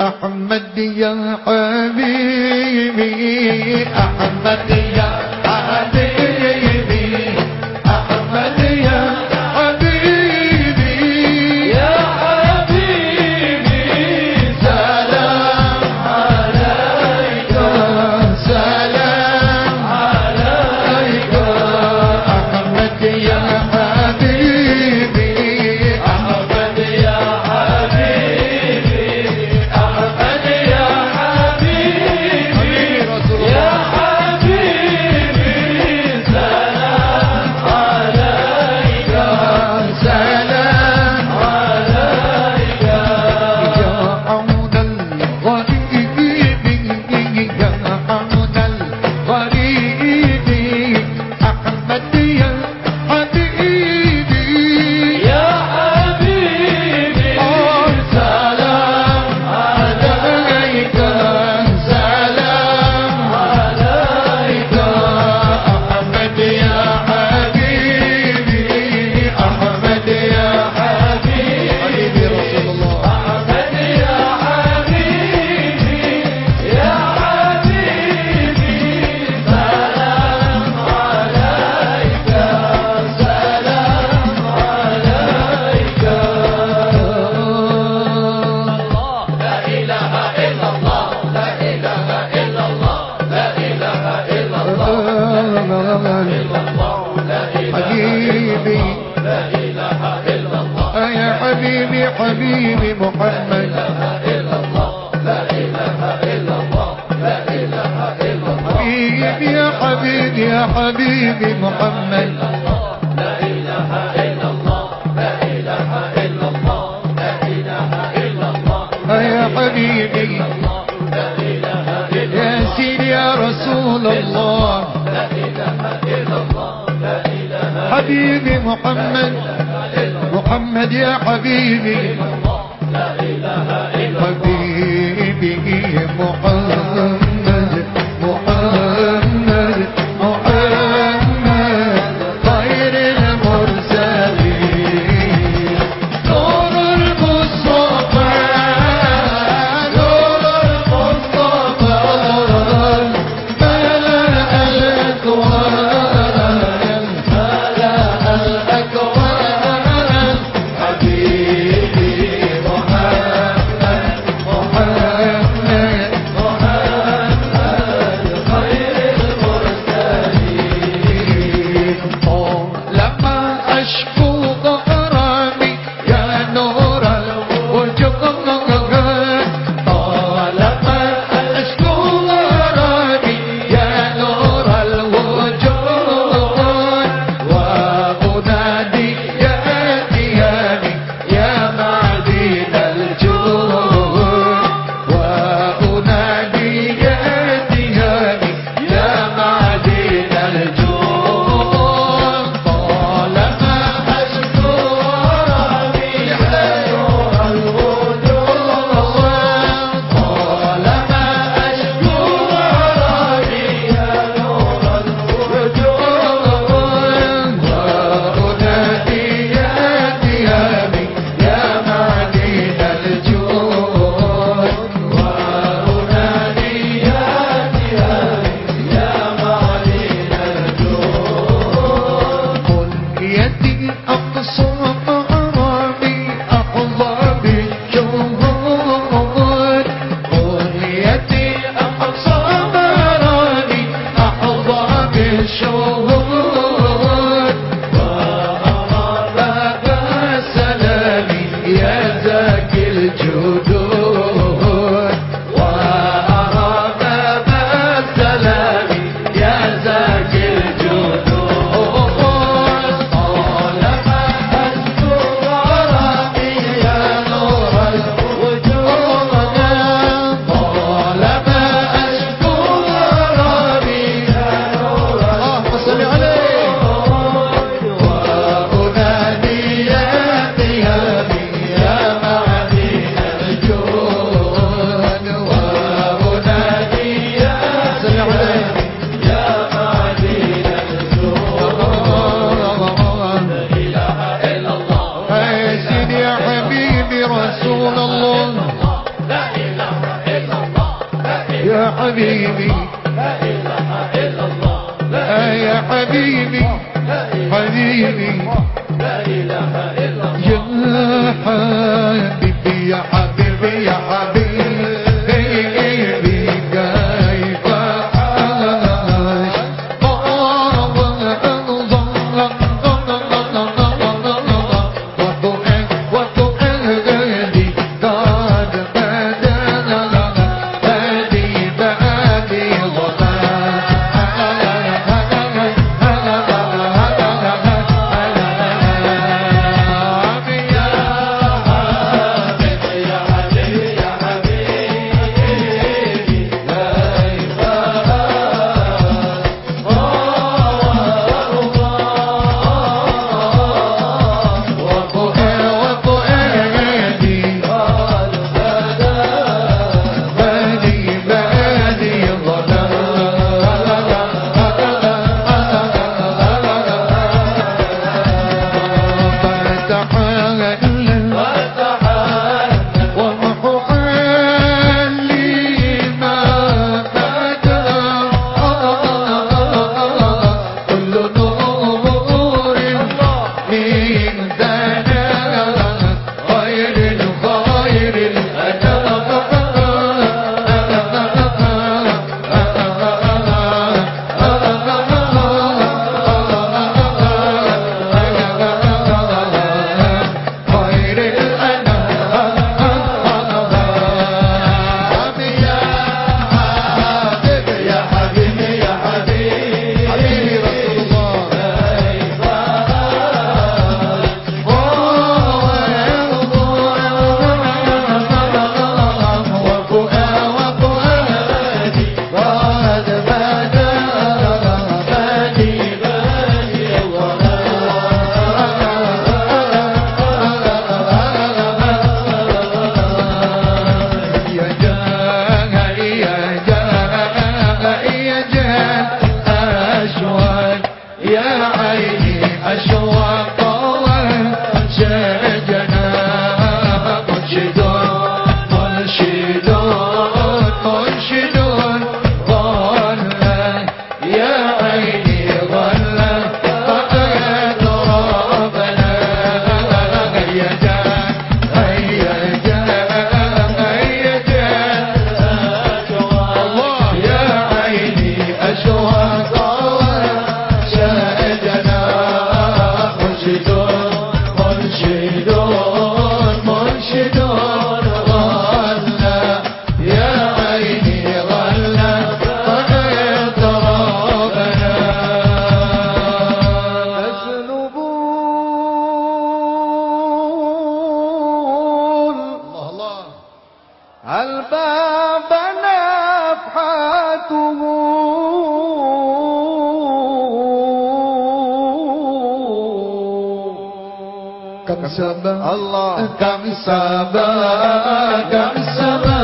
أحمد يا حبيبي أحمد يا حبيبي حبيبي محمد. إلا الله لا إله إلا الله لا إله إلا الله يا حبيبي يا حبيبي محمد. لا إله إلا الله لا إله إلا الله لا إله إلا الله يا حبيبي. لا إله يا سيدي يا رسول الله. لا إله إلا الله لا إله حبيبي محمد. محمد يا حبيبي. لا حبيبي. لا إله إلا الله. لا يا حبيبي حبيبي لا إله إلا الله. يا حبيبي يا حبيبي يا حبيبي. sabah Allah. Kami sabar, kami sabar.